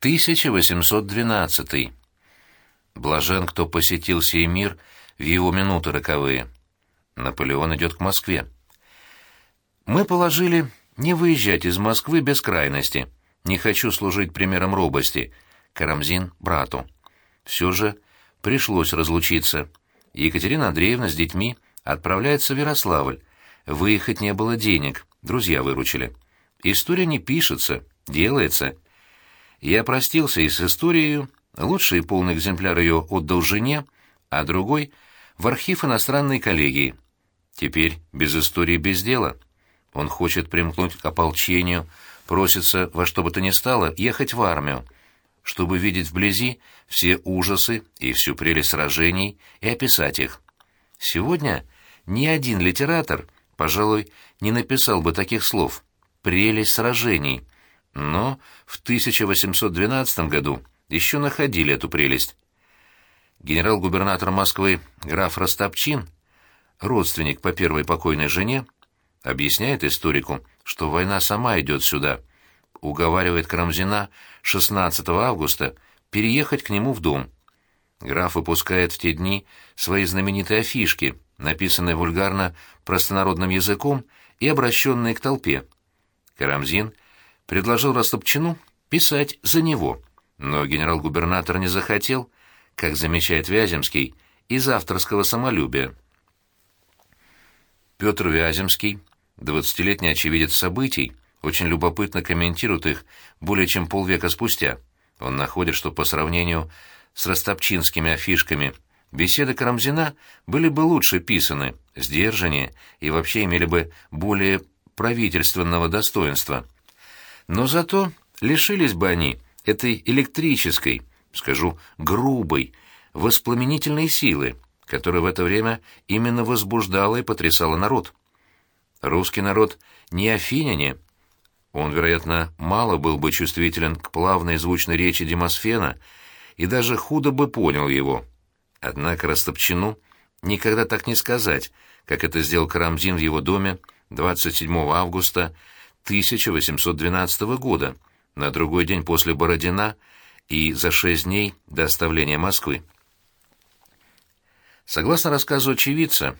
1812. Блажен, кто посетил сей мир в его минуты роковые. Наполеон идет к Москве. Мы положили не выезжать из Москвы без крайности. Не хочу служить примером робости. Карамзин брату. Все же пришлось разлучиться. Екатерина Андреевна с детьми отправляется в Ярославль. Выехать не было денег, друзья выручили. История не пишется, делается. Я простился и с историей, лучший полный экземпляр ее отдал жене, а другой — в архив иностранной коллегии. Теперь без истории без дела. Он хочет примкнуть к ополчению, просится во что бы то ни стало ехать в армию, чтобы видеть вблизи все ужасы и всю прелесть сражений и описать их. Сегодня ни один литератор, пожалуй, не написал бы таких слов «прелесть сражений», но в 1812 году еще находили эту прелесть. Генерал-губернатор Москвы граф Растопчин, родственник по первой покойной жене, объясняет историку, что война сама идет сюда, уговаривает Карамзина 16 августа переехать к нему в дом. Граф выпускает в те дни свои знаменитые афишки, написанные вульгарно простонародным языком и обращенные к толпе. Карамзин предложил Растопчину писать за него, но генерал-губернатор не захотел, как замечает Вяземский, из авторского самолюбия. Петр Вяземский, двадцатилетний очевидец событий, очень любопытно комментирует их более чем полвека спустя. Он находит, что по сравнению с растопчинскими афишками беседы Карамзина были бы лучше писаны, сдержаннее и вообще имели бы более правительственного достоинства. Но зато лишились бы они этой электрической, скажу, грубой, воспламенительной силы, которая в это время именно возбуждала и потрясала народ. Русский народ не афиняне, он, вероятно, мало был бы чувствителен к плавной звучной речи Демосфена и даже худо бы понял его. Однако Растопчину никогда так не сказать, как это сделал Карамзин в его доме 27 августа 1812 года, на другой день после Бородина и за шесть дней до оставления Москвы. Согласно рассказу очевидца,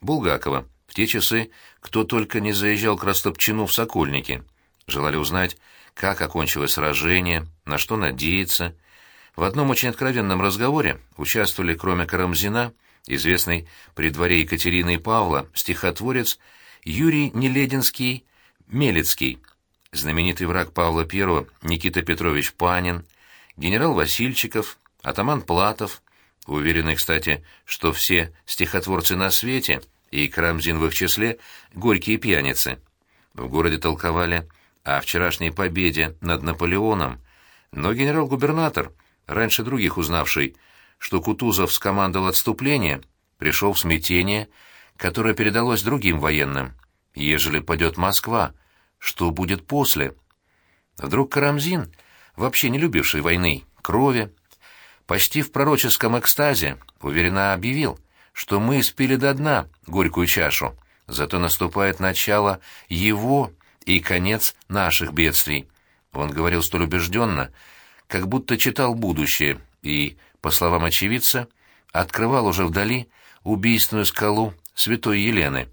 Булгакова, в те часы кто только не заезжал к Растопчину в Сокольники, желали узнать, как окончилось сражение, на что надеяться. В одном очень откровенном разговоре участвовали, кроме Карамзина, известный при дворе Екатерины и Павла, стихотворец Юрий Нелединский Мелецкий, знаменитый враг Павла I Никита Петрович Панин, генерал Васильчиков, атаман Платов, уверенный, кстати, что все стихотворцы на свете, и Карамзин в их числе, горькие пьяницы. В городе толковали о вчерашней победе над Наполеоном, но генерал-губернатор, раньше других узнавший, что Кутузов скомандовал отступление, пришел в смятение, которое передалось другим военным. Ежели падет Москва, что будет после? Вдруг Карамзин, вообще не любивший войны, крови, почти в пророческом экстазе, уверенно объявил, что мы спили до дна горькую чашу, зато наступает начало его и конец наших бедствий. Он говорил столь убежденно, как будто читал будущее и, по словам очевидца, открывал уже вдали убийственную скалу святой Елены.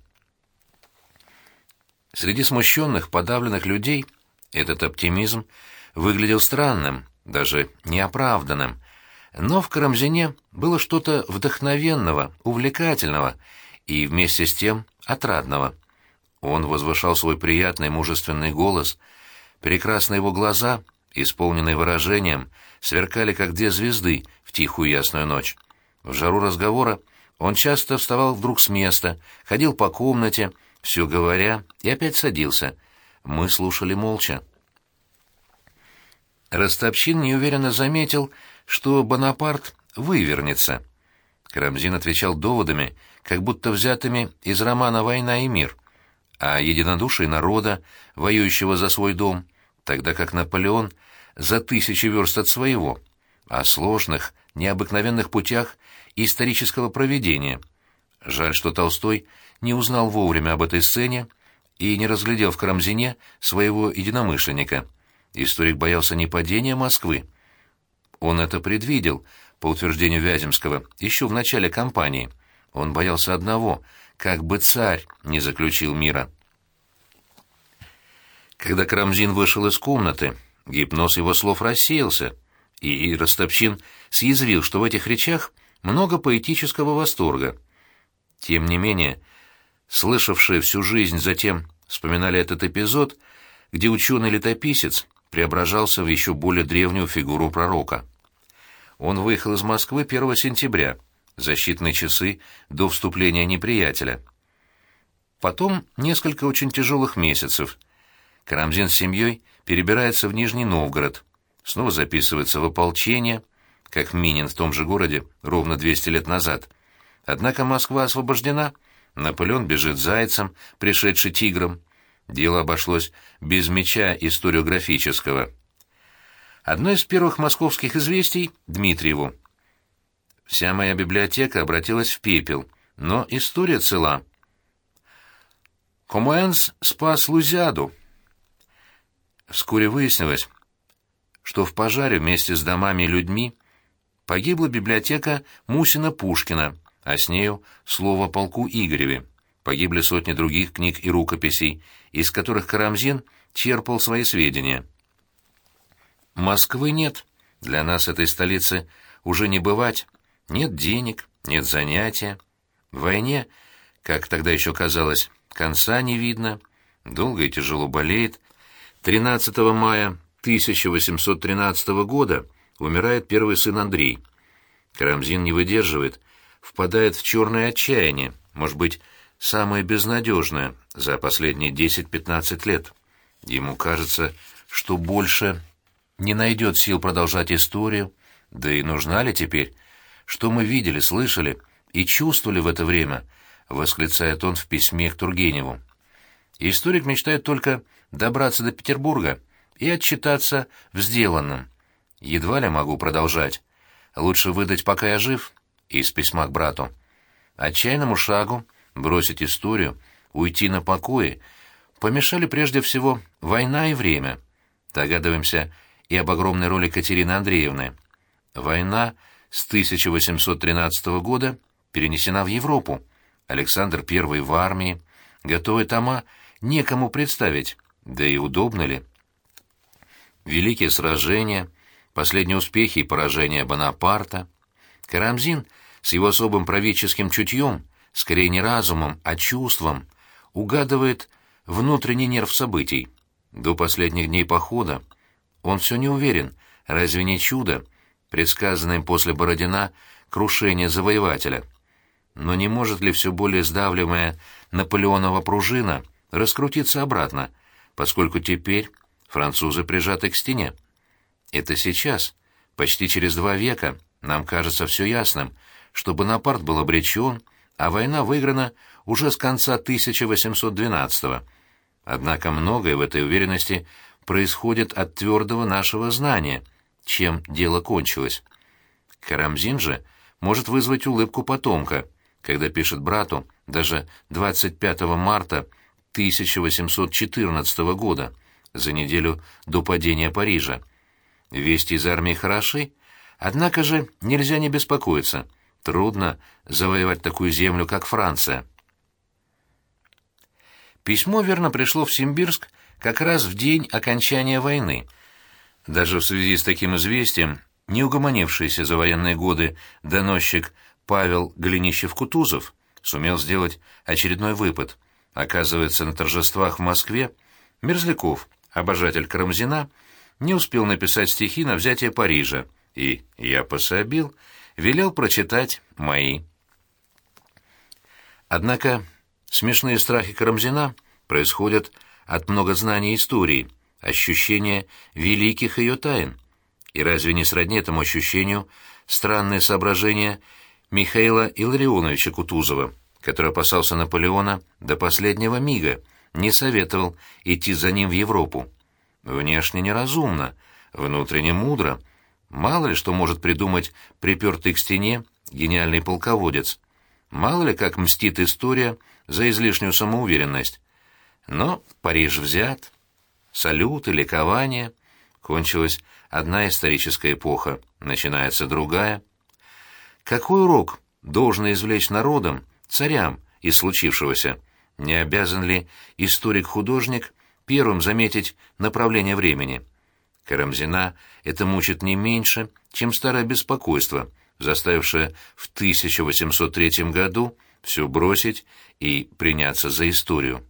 Среди смущенных, подавленных людей этот оптимизм выглядел странным, даже неоправданным, но в Карамзине было что-то вдохновенного, увлекательного и вместе с тем отрадного. Он возвышал свой приятный мужественный голос, прекрасные его глаза, исполненные выражением, сверкали, как две звезды в тихую ясную ночь. В жару разговора он часто вставал вдруг с места, ходил по комнате, все говоря, и опять садился. Мы слушали молча. Растопчин неуверенно заметил, что Бонапарт вывернется. Карамзин отвечал доводами, как будто взятыми из романа «Война и мир», о единодушии народа, воюющего за свой дом, тогда как Наполеон за тысячи верст от своего, о сложных, необыкновенных путях исторического проведения. Жаль, что Толстой не узнал вовремя об этой сцене и не разглядел в Карамзине своего единомышленника. историк боялся не падения Москвы. Он это предвидел, по утверждению Вяземского, еще в начале кампании. Он боялся одного — как бы царь не заключил мира. Когда Карамзин вышел из комнаты, гипноз его слов рассеялся, и Ростопчин съязвил, что в этих речах много поэтического восторга. Тем не менее, слышавшие всю жизнь затем вспоминали этот эпизод, где ученый-летописец преображался в еще более древнюю фигуру пророка. Он выехал из Москвы 1 сентября, за считанные часы до вступления неприятеля. Потом несколько очень тяжелых месяцев. Карамзин с семьей перебирается в Нижний Новгород, снова записывается в ополчение, как Минин в том же городе ровно 200 лет назад. Однако Москва освобождена, Наполеон бежит зайцем, пришедший тигром. Дело обошлось без меча историографического. Одно из первых московских известий — Дмитриеву. Вся моя библиотека обратилась в пепел, но история цела. Комуэнс спас Лузиаду. Вскоре выяснилось, что в пожаре вместе с домами и людьми погибла библиотека Мусина-Пушкина, а с нею слово полку Игореве. Погибли сотни других книг и рукописей, из которых Карамзин черпал свои сведения. Москвы нет. Для нас этой столицы уже не бывать. Нет денег, нет занятия. В войне, как тогда еще казалось, конца не видно. Долго и тяжело болеет. 13 мая 1813 года умирает первый сын Андрей. Карамзин не выдерживает, впадает в черное отчаяние, может быть, самое безнадежное за последние 10-15 лет. Ему кажется, что больше не найдет сил продолжать историю, да и нужна ли теперь? Что мы видели, слышали и чувствовали в это время, восклицает он в письме к Тургеневу. Историк мечтает только добраться до Петербурга и отчитаться в сделанном. Едва ли могу продолжать. Лучше выдать, пока я жив, из письма к брату. Отчаянному шагу, бросить историю, уйти на покое, помешали прежде всего война и время. Догадываемся, и об огромной роли Катерины Андреевны. Война с 1813 года перенесена в Европу. Александр I в армии. Готовые тома некому представить, да и удобно ли. Великие сражения, последние успехи и поражения Бонапарта. Карамзин с его особым правительским чутьем, скорее не разумом, а чувством, угадывает внутренний нерв событий. До последних дней похода он все не уверен, разве не чудо, предсказанное после Бородина крушение завоевателя? Но не может ли все более сдавливаемая Наполеонова пружина раскрутиться обратно, поскольку теперь французы прижаты к стене? Это сейчас, почти через два века, нам кажется все ясным, что Бонапарт был обречен, а война выиграна уже с конца 1812 -го. Однако многое в этой уверенности происходит от твердого нашего знания, чем дело кончилось. Карамзин же может вызвать улыбку потомка, когда пишет брату даже 25 марта 1814 года, за неделю до падения Парижа. Вести из армии хороши, однако же нельзя не беспокоиться. Трудно завоевать такую землю, как Франция. Письмо верно пришло в Симбирск как раз в день окончания войны. Даже в связи с таким известием не угомонившийся за военные годы доносчик Павел Глинищев-Кутузов сумел сделать очередной выпад. Оказывается, на торжествах в Москве Мерзляков, обожатель Карамзина, не успел написать стихи на взятие Парижа, и «Я пособил» велел прочитать мои. Однако смешные страхи Карамзина происходят от многознаний истории, ощущения великих ее тайн. И разве не сродни этому ощущению странные соображения Михаила Илларионовича Кутузова, который опасался Наполеона до последнего мига, не советовал идти за ним в Европу? Внешне неразумно, внутренне мудро. Мало ли что может придумать припертый к стене гениальный полководец. Мало ли как мстит история за излишнюю самоуверенность. Но Париж взят. Салют и ликование. Кончилась одна историческая эпоха, начинается другая. Какой урок должен извлечь народам, царям из случившегося? Не обязан ли историк-художник первым заметить направление времени? Карамзина это мучит не меньше, чем старое беспокойство, заставившее в 1803 году все бросить и приняться за историю.